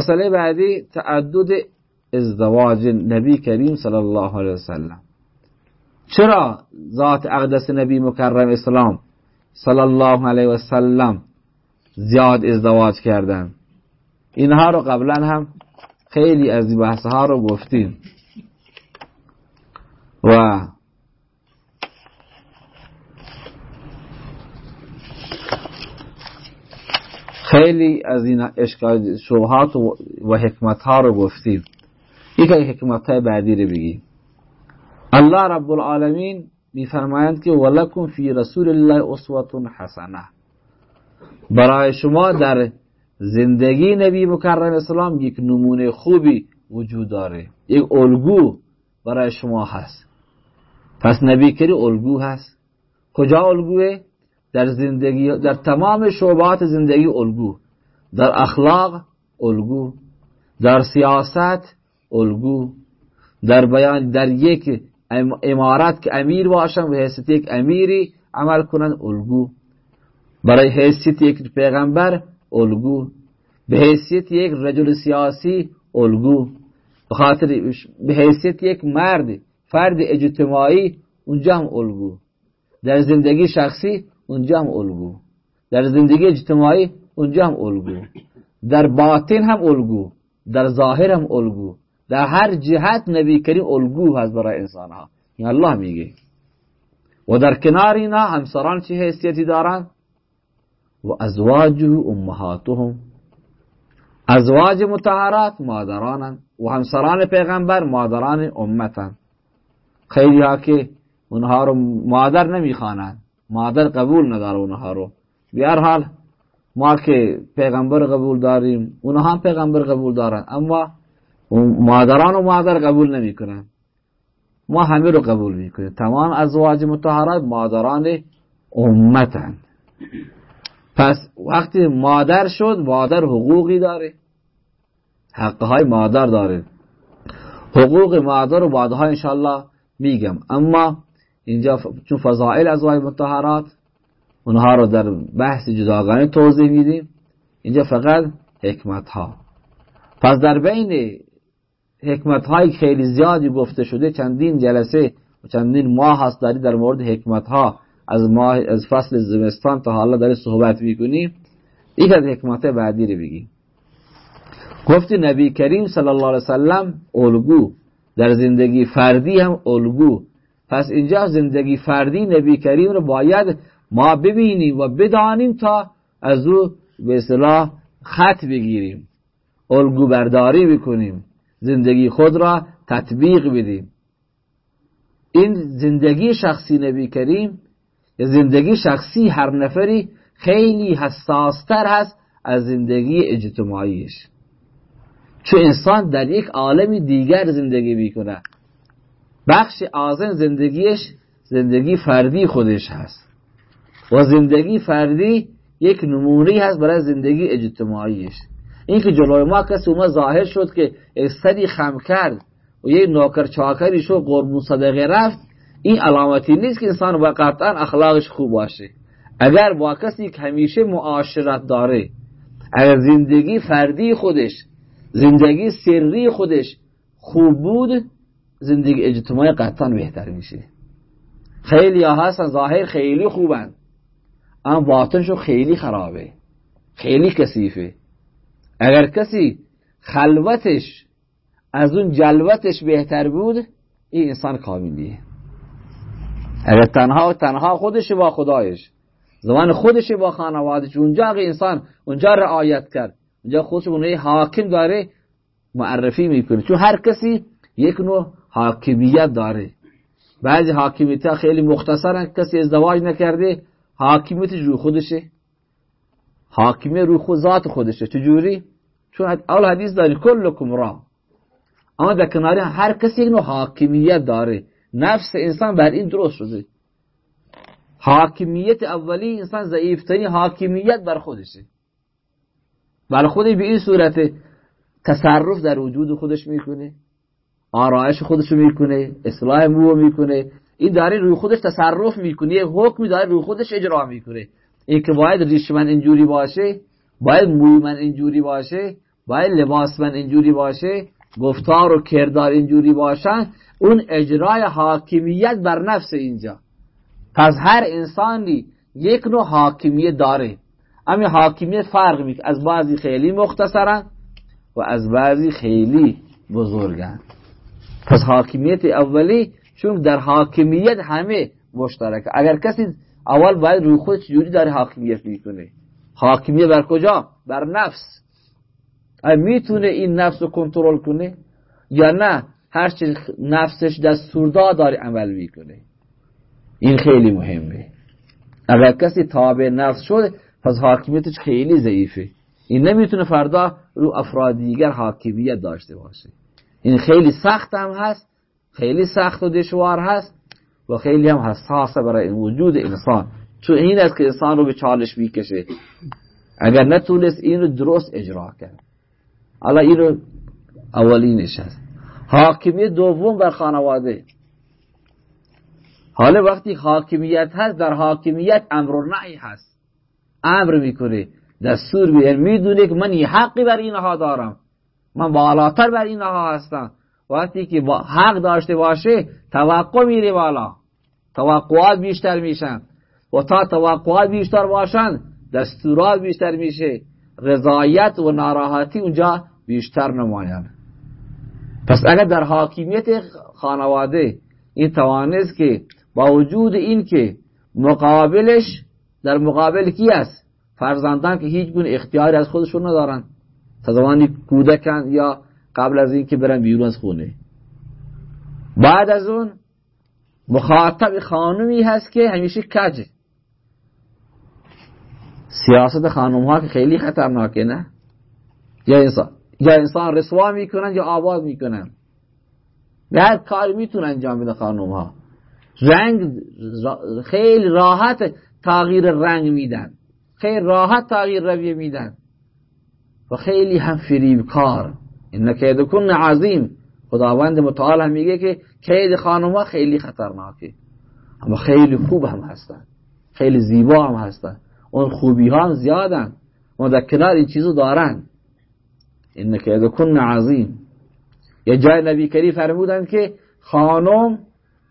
مسئله بعدی تعدد ازدواج نبی کریم صلی الله علیه وسلم چرا ذات اقدس نبی مکرم اسلام صلی الله علیه وسلم زیاد ازدواج کردن؟ اینها رو قبلا هم خیلی از بحث ها رو گفتیم. و خیلی از این اشکال شبهات و حکمت ها رو گفتیم. یک حکمت های بعدی رو بگیم. الله رب العالمین میفرمایند که ولکم فی رسول الله اسوه حسنه برای شما در زندگی نبی مکرم اسلام یک نمونه خوبی وجود داره. یک الگو برای شما هست. پس نبی کری الگو هست. کجا الگوه؟ در زندگی در تمام شعبات زندگی الگو. در اخلاق الگو. در سیاست الگو. در بیان در یک امارت که امیر باشن به حیثیت یک امیری عمل کنن الگو. برای حیثیت یک پیغمبر الگو. به حیثیت یک رجل سیاسی الگو. به خاطر به حیثیت یک مرد فرد اجتماعی اونجا هم الگو. در زندگی شخصی اونجا هم الگو. در زندگی اجتماعی اونجا هم الگو. در باطن هم الگو. در ظاهر هم الگو. در هر جهت نبی کریم الگو هست برای انسان ها این الله میگه. و در کنار اینا همسران چه حیثیتی دارن؟ و ازواجه امهاتهم. ازواج متحرات مادرانن. و همسران پیغمبر مادران امتن. خیلی ها که اونها رو مادر نمی‌خوانند مادر قبول نداره اونها رو. بیار حال ما که پیغمبر قبول داریم اونها هم پیغمبر قبول دارن اما مادران و مادر قبول نمی‌کنن. ما همه رو قبول می‌کنیم. تمام ازواج متحرات مادران امتن. پس وقتی مادر شد مادر حقوقی داره. حقهای مادر داره. حقوق مادر رو بعدها انشالله میگم. اما اینجا چون فضائل ازواج متحرات اونها رو در بحث جداگانه توضیح میدیم. اینجا فقط حکمت ها پس در بین حکمت های خیلی زیادی گفته شده چندین جلسه و چندین ماه هست داری در مورد حکمت ها از ماه از فصل زمستان تا حالا داری صحبت می‌کنیم یک از حکمت بعدی رو بگیم. گفتی نبی کریم صلی الله علیه وسلم الگو در زندگی فردی هم الگو. پس اینجا زندگی فردی نبی کریم رو باید ما ببینیم و بدانیم تا از او به اصطلاح خط بگیریم الگو برداری بکنیم زندگی خود را تطبیق بدیم. این زندگی شخصی نبی کریم یا زندگی شخصی هر نفری خیلی حساستر هست از زندگی اجتماعیش. چون انسان در یک عالم دیگر زندگی می‌کنه بخش آزن زندگیش زندگی فردی خودش هست. و زندگی فردی یک نمونی هست برای زندگی اجتماعیش. این که جلوی ما کسی اومد ظاهر شد که استدی خم کرد و یه نوکر چاکری شد قربون صدقه رفت این علامتی نیست که انسان با قطعا اخلاقش خوب باشه. اگر با کسی که همیشه معاشرت داره اگر زندگی فردی خودش زندگی سری خودش خوب بود زندگی اجتماعی قطعا بهتر میشه. خیلی ها هستن ظاهر خیلی خوبن اما باطنشو خیلی خرابه. خیلی کثیفه. اگر کسی خلوتش از اون جلوتش بهتر بود این انسان کاملیه. اگر تنها تنها خودش با خدایش زمان خودش با خانوادش اونجا اگر انسان اونجا رعایت کرد اونجا خودش اونه حاکم داره معرفی می‌کنه. چون هر کسی یک نوع حاکمیت داره. بعضی حاکمیت ها خیلی مختصرن کسی ازدواج نکرده حاکمیتش روی خودشه. حاکمی روی خود ذات خودشه. چجوری؟ چون اول حدیث داری کلکم را. اما در کنار هر کسی یک حاکمیت داره. نفس انسان بر این درست شده. حاکمیت اولی انسان ضعیفترین حاکمیت بر خودشه. بر خودش به این صورت تصرف در وجود خودش می‌کنه. آرایش خودش می‌کنه اصلاح مو می‌کنه. این داره روی خودش تصرف می‌کنه یه حکمی داره روی خودش اجرا می‌کنه. این که باید ریش من اینجوری باشه باید موی من اینجوری باشه باید لباس من اینجوری باشه گفتار و کردار اینجوری باشن اون اجرای حاکمیت بر نفس اینجا. پس هر انسانی یک نوع حاکمیت داره. اما حاکمیت فرق می‌کنه. از بعضی خیلی مختصرن و از بعضی خیلی بزرگن. پس حاکمیت اولی چون در حاکمیت همه مشترک. اگر کسی اول باید روی خود چجوری داره حاکمیت می‌کنه حاکمیت بر کجا؟ بر نفس. می‌تونه این نفس رو کنترل کنه یا نه؟ هر چی نفسش دستور داره عمل می‌کنه. این خیلی مهمه. اگر کسی تابع نفس شد پس حاکمیتش خیلی ضعیفه. این نمی‌تونه فردا رو افراد دیگر حاکمیت داشته باشه. این خیلی سخت هم هست خیلی سخت و دشوار هست و خیلی هم حساسه برای وجود انسان. چون این است که انسان رو به چالش می‌کشه. اگر نتونست این رو درست اجرا کرد. حالا این رو اولینش هست حاکمیت دوم بر خانواده. حالا وقتی حاکمیت هست در حاکمیت امر و نهی هست. امر می‌کنه. دستور می‌دونه که من یه حقی بر اینها دارم. من بالاتر بر اینها هستم. وقتی که با حق داشته باشه توقع میره بالا. توقعات بیشتر میشن. و تا توقعات بیشتر باشن دستورات بیشتر میشه. رضایت و ناراحتی اونجا بیشتر نمایان. پس اگر در حاکمیت خانواده این توانست که با وجود این که مقابلش در مقابل کی است؟ فرزندان که هیچ گونه اختیاری از خودشون ندارن. تا زمانی کودکن یا قبل از این که برن بیرون از خونه. بعد از اون مخاطب خانمی هست که همیشه کجه سیاست خانم ها که خیلی خطرناکه نه؟ یا انسان یا انسان رسوا می‌کنن یا آباد می‌کنن. به هر کاری می‌تونن انجام بده خانم ها رنگ خیلی راحت تغییر رنگ میدن. خیلی راحت تغییر رویه میدن. و خیلی هم فریب کار. این کید کن عظیم. خداوند متعال هم میگه که کید خانم ها خیلی خطرناکه. اما خیلی خوب هم هستن. خیلی زیبا هم هستن. اون خوبی ها هم زیادن. کنار این چیزو دارن. این کید کن عظیم. یه جای نبی کری فرمودن که خانم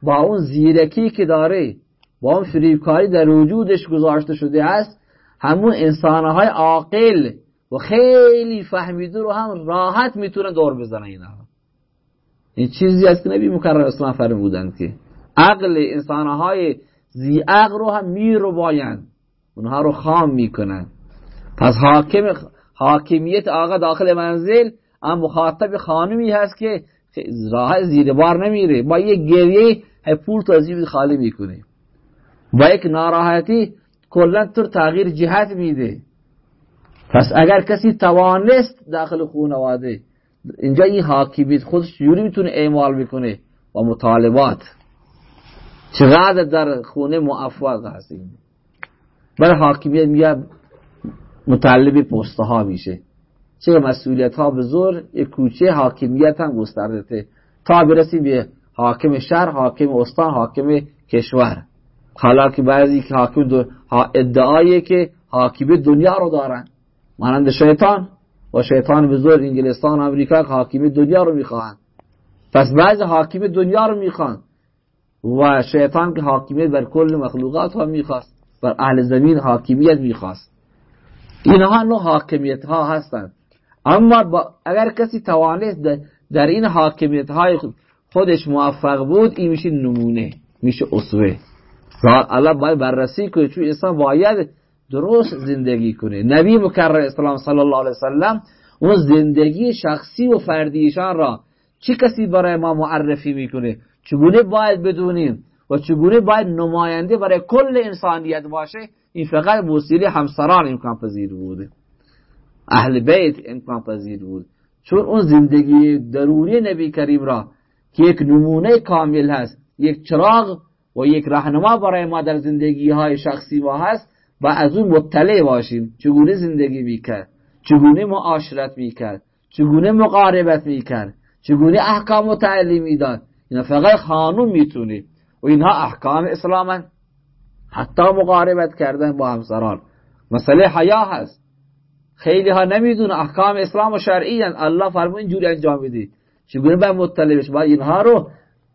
با اون زیرکی که داره با اون فریبکاری در وجودش گذاشته شده است همون انسانهای عاقل و خیلی فهمیده رو هم راحت می‌تونن دور بزنن اینا. این چیزی است که نبی مکرر اسلام فرمودن که عقل انسانهای زی عقل رو هم میرو باین اونها رو خام می‌کنن پس حاکم حاکمیت آقا داخل منزل اما مخاطب خانمی هست که راه زیر بار نمیره. با یک گریه پول تا خالی می‌کنه. با یک ناراحتی کلا تو تغییر جهت میده. پس اگر کسی توانست داخل خانواده اینجا این حاکمیت خودش جوری می‌تونه اعمال بکنه و مطالبات. چقدر در خونه موفق هستیم برای حاکمیت میگه مطالب پسته ها میشه. چه مسئولیت ها بزرگ یک کوچه حاکمیت هم گسترده. تا برسیم به حاکم شهر حاکم استان حاکم کشور. حالا که بعضی که حاکم دو... ادعایی که حاکم دنیا رو دارن. مانند شیطان. و شیطان بزرگ انگلستان امریکا که حاکم دنیا رو می‌خواهند. پس بعضی حاکم دنیا رو می‌خوان. و شیطان که حاکمیت بر کل مخلوقات ها می‌خواست. بر اهل زمین حاکمیت می‌خواست. اینها نوع حاکمیت ها هستند. اما اگر کسی توانست در این حاکمیت های خودش موفق بود این میشه نمونه. میشه اصوه الله باید بررسی کنه. چون انسان باید درست زندگی کنه نبی مکرر اسلام صلی الله علیه وسلم اون زندگی شخصی و فردیشان را چه کسی برای ما معرفی می‌کنه؟ چگونه باید بدونیم؟ و چگونه باید نماینده برای کل انسانیت باشه؟ این فقط موسیقی همسران امکان پذیر بوده. اهل بیت امکان پذیر بود. چون اون زندگی ضروری نبی کریم را که یک نمونه کامل هست یک چراغ و یک راهنما برای ما در زندگی های شخصی ما هست و از اون مطلع باشیم. چگونه زندگی می‌کرد؟ چگونه معاشرت می‌کرد؟ چگونه مقاربت می‌کرد؟ چگونه احکام و تعلیم می‌داد؟ اینا فقط خانوم می‌تونه و اینها احکام اسلام حتی مقاربت کردن با همسران. مسئله حیا هست. خیلی ها نمی‌دونه احکام اسلام و شرعی هن. الله فرمود اینجوری انجام بدید چگونه باید مطلع بشه باید اینها رو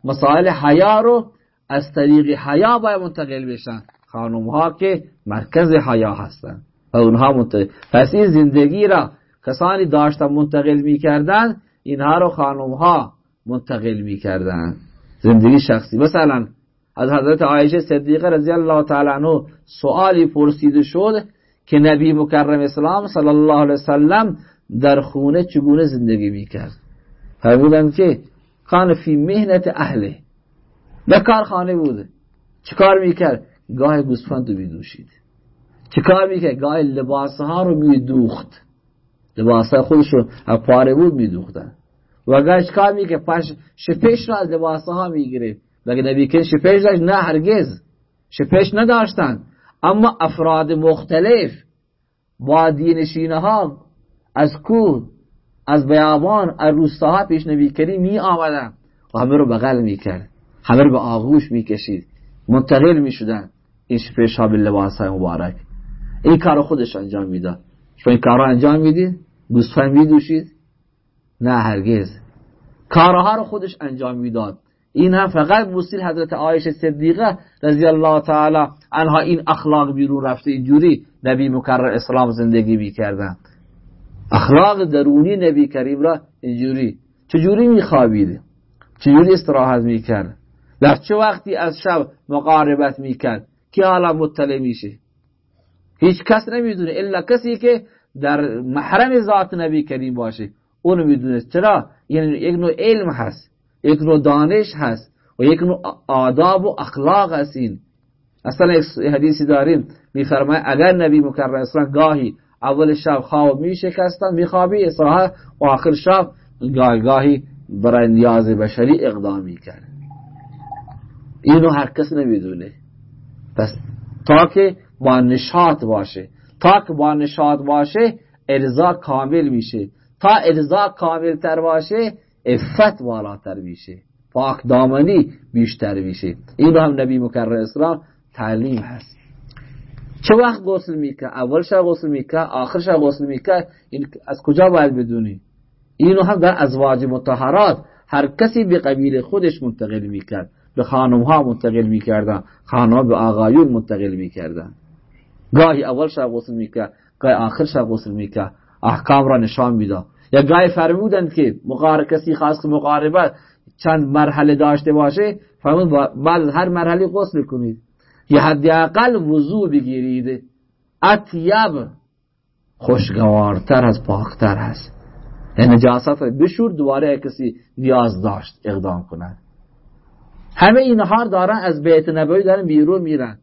مسائل حیا رو از طریق حیا باید منتقل بشن. خانم ها که مرکز حیا هستن و اونها منتقل پس این زندگی را کسانی داشتن منتقل می‌کردن اینها رو خانم ها منتقل می‌کردن. زندگی شخصی. مثلا از حضرت عایشه صدیقه رضی الله تعالی عنه سوالی پرسیده شد که نبی مکرم اسلام صلی الله علیه وسلم در خونه چگونه زندگی می‌کرد؟ فرمودن که کان فی مهنت اهله. به کارخانه بوده چیکار می‌کرد؟ گاه گوسفند رو میدوشید. چیکار می‌کرد گاه لباسها رو میدوخت؟ لباسهای خودش رو پاره بود میدوختن. و گاه چیکار می‌کرد پش شپش را از لباسها می‌گیره مگه نبی که شپش داشت؟ نه هرگز. شپش نداشتن. اما افراد مختلف با دینشینه ها از کوه از بیابان از روستاها نبی کریم می آمدن و همه رو بغل می کرد همه رو به آغوش می کشید منتقل می شدن این شپش ها به لباس های مبارک. این کار خودش انجام می‌داد شما این کار رو انجام می‌دید گوسفند می دوشید نه هرگز. کارها رو خودش انجام می‌داد. این هم فقط موسیل حضرت عایشه صدیقه رضی الله تعالی عنها این اخلاق بیرون رفته اینجوری نبی مکرر اسلام زندگی می‌کردن. اخلاق درونی نبی کریم را اینجوری چجوری میخوابید؟ چجوری استراحت می‌کرد؟ در چه وقتی از شب مقاربت می‌کرد؟ که حالا مطلع میشه. هیچ کس نمی‌دونه. الا کسی که در محرم ذات نبی کریم باشه. اون می‌دونه. چرا؟ یعنی یک نوع علم هست. یک نوع دانش هست. و یک نوع آداب و اخلاق هست این. اصلا یک حدیثی داریم. میفرماید اگر نبی مکرم اسلام گاهی اول شب خواب می شکستن می خوابی و آخر شب گاهی گاهی برای نیاز بشری اقدام کرد اینو هر کس نمی‌دونه. پس تا که با نشاط باشه. تا که با نشاط باشه ارزا کامل میشه. تا ارزا کامل تر باشه افت بالاتر میشه. پاک دامنی بیشتر میشه. این هم نبی مکرر اسلام تعلیم هست. چه وقت غسل می‌کرد؟ اول شب غسل می‌کرد آخر شب غسل می‌کرد. این از کجا باید بدونی؟ اینو هم در ازواج متحرات هر کسی به قبیل خودش منتقل می‌کرد. به خانم ها منتقل می‌کردن خانم به آقایون منتقل می‌کردن. گاهی اول شب غسل می‌کرد گاهی آخر شب غسل می‌کرد. احکام را نشان می‌داد. یا گاهی فرمودند که مقار کسی خاص مقاربت چند مرحله داشته باشه فرمود بعد هر مرحله غسل کنید. یا حداقل وضوع بگیرید. اطیب خوشگوارتر از پاکتر هست. یعنی نجاست بشور دوباره کسی نیاز داشت اقدام کند. همه اینها دارن از بیت نبوی دارن بیرون میرن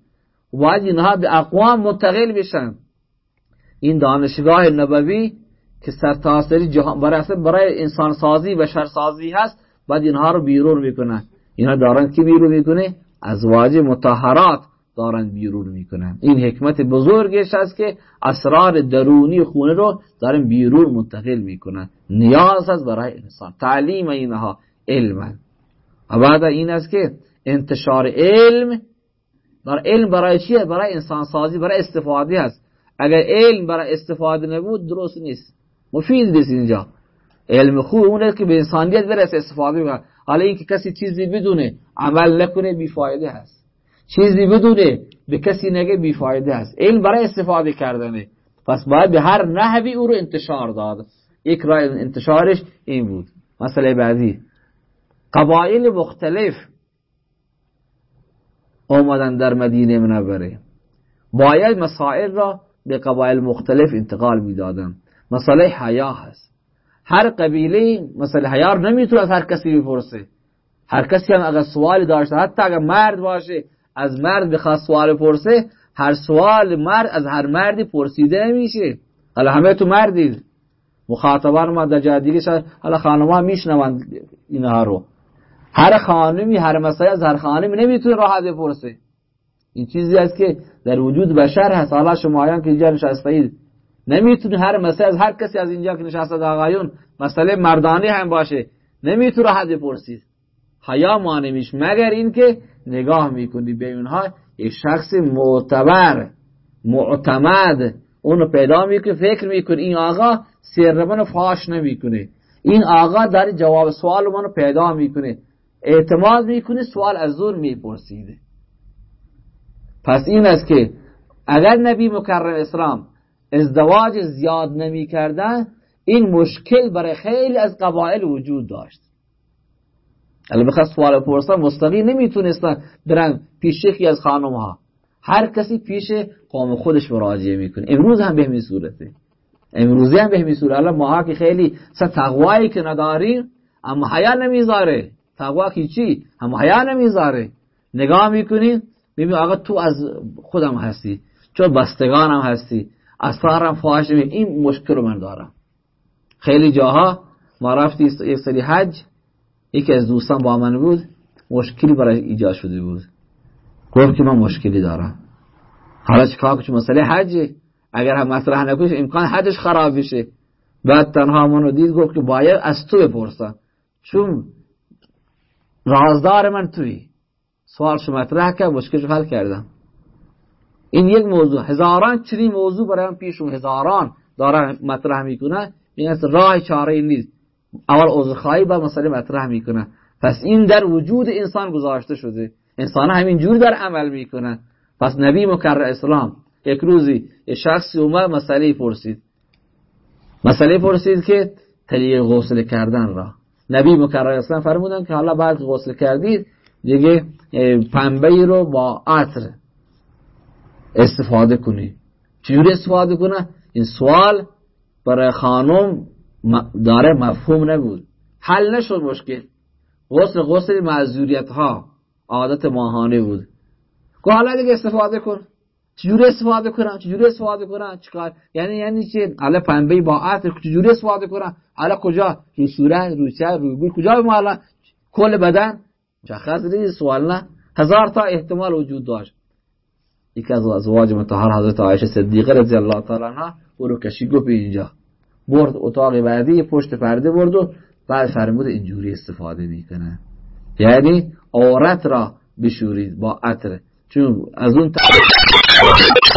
و باید اینها به اقوام منتقل بشن این دانشگاه نبوی که سرتاسری جهان برای برای انسان سازی و شر سازی هست باید اینها رو بیرون می‌کنن اینها دارن کی بیرون می‌کنه ازواج متحرات دارن بیرون می‌کنن این حکمت بزرگش است که اسرار درونی خونه رو دارن بیرون منتقل می‌کنن نیاز است برای انسان تعلیم اینها علم و بعد این است که انتشار علم در علم برای چیه؟ برای انسان سازی برای استفاده است. اگر علم برای استفاده نبود درست نیست. مفید نیست اینجا. علم خوب اونه که به انسانیت برسه استفاده بکنه. حالا اینکه کسی چیزی بدونه عمل نکنه بیفایده هست چیزی بدونه به کسی نگه بیفایده هست علم برای استفاده کردنه. پس باید به هر نحوی او رو انتشار داد. یک راه انتشارش این بود. مسئله بعدی. قبایل مختلف آمدن در مدینه منوره. باید مسائل را به قبایل مختلف انتقال می‌دادن. مسئله حیا هست. هر قبیله مسئله حیا رو نمی‌تونه از هر کسی بپرسه. هر کسی هم اگر سوالی داشته حتی اگر مرد باشه از مرد بخواد سوال پرسه هر سوال مرد از هر مردی پرسیده نمیشه حالا همه تو مردید مخاطبان ما در جای دیگه شاید حالا خانما میشنوند اینها رو. هر خانمی هر مسئله از هر خانمی نمی‌تونه راحت بپرسه. این چیزی است که در وجود بشر هست. حالا شمایان که اینجا نشستید نمی‌تونه هر مسئله از هر کسی از اینجا که نشسته آقایون مسئله مردانی هم باشه. نمی‌تونه راحت بپرسید. حیا مانمیش مگر اینکه نگاه می‌کنی به اونها یک شخص معتبر معتمد اونو پیدا می‌کنه فکر می‌کنه این آقا سر منو فاش نمی‌کنه. این آقا در جواب سوال منو پیدا می‌کنه. اعتماد می‌کنه سوال از اون میپرسیده. پس این است که اگر نبی مکرم اسلام ازدواج زیاد نمی کردن این مشکل برای خیلی از قبایل وجود داشت. اگه بخواست سوال پرسن مستقی نمی‌تونستن برن پیش یکی از خانم ها هر کسی پیش قوم خودش مراجعه می‌کنه. امروز هم به همین صورته. امروزی هم به همین صورت. الان ما که خیلی سه تقوایی که نداریم اما حیا نمی‌ذاره. تقوا کی چی؟ اما حیا نمی‌ذاره. نگاه می‌کنیم ببین آقا تو از خودم هستی چون بستگانم هستی. اثارم فاحش این مشکل رو من دارم. خیلی جاها ما رفتی یک سری حج یکی از دوستان با من بود مشکلی برای ایجاد شده بود. گفت که من مشکلی دارم. حالا چیکار کنم؟ مسئله حج اگر هم مطرح نکنیش امکان حجش خراب بشه. بعد تنها منو دید گفت که باید از تو بپرسم. چون رازدار من توی. شو مطرح کرد مشکلش حل کردم. این یک موضوع. هزاران چنین موضوع برای من پیش هزاران دارن مطرح می‌کنه این است راه چاره نیست. اول خواهی با مسئله مطرح می‌کنه پس این در وجود انسان گذاشته شده. انسان همین جور در عمل می‌کنه پس نبی مکرر اسلام یک روزی یک شخصی اومد مسئله پرسید. مسئله پرسید که طریق غسل کردن را. نبی مکرر اسلام فرمودن که حالا بعد غسل کردید دیگه پنبه رو با عطر استفاده کنی. چجوری استفاده کنه؟ این سوال برای خانم داره مفهوم نبود. حل نشد مشکل. غسل غسل معذوریت ها عادت ماهانه بود. گو حالا دیگه استفاده کن. چجوری استفاده کنم؟ چجوری استفاده کنم؟ چیکار؟ یعنی یعنی چه حالا پنبه با عطر چجوری استفاده کنم؟ حالا کجا؟ رو صورت رو سر رو گل کجا ما حالا کل بدن؟ مشخص نیست سوال نه. هزار تا احتمال وجود داشت. یکی از ازواج مطهر حضرت عایشه صدیقه رضی الله تعالی عنها او رو کشی گفت اینجا. برد اتاق بعدی پشت پرده برد و بعد فرمود اینجوری استفاده می‌کنه. یعنی عورت را بشورید با عطر. چون از اون